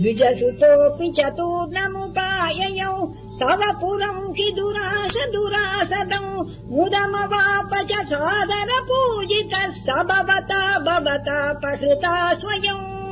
द्विजसुतोऽपि चतुर्णमुपाययौ। तव पुरम् कि दुरास दुरासदौ मुदमवाप च सादर पूजितः स भवता भवता पहृता स्वयम्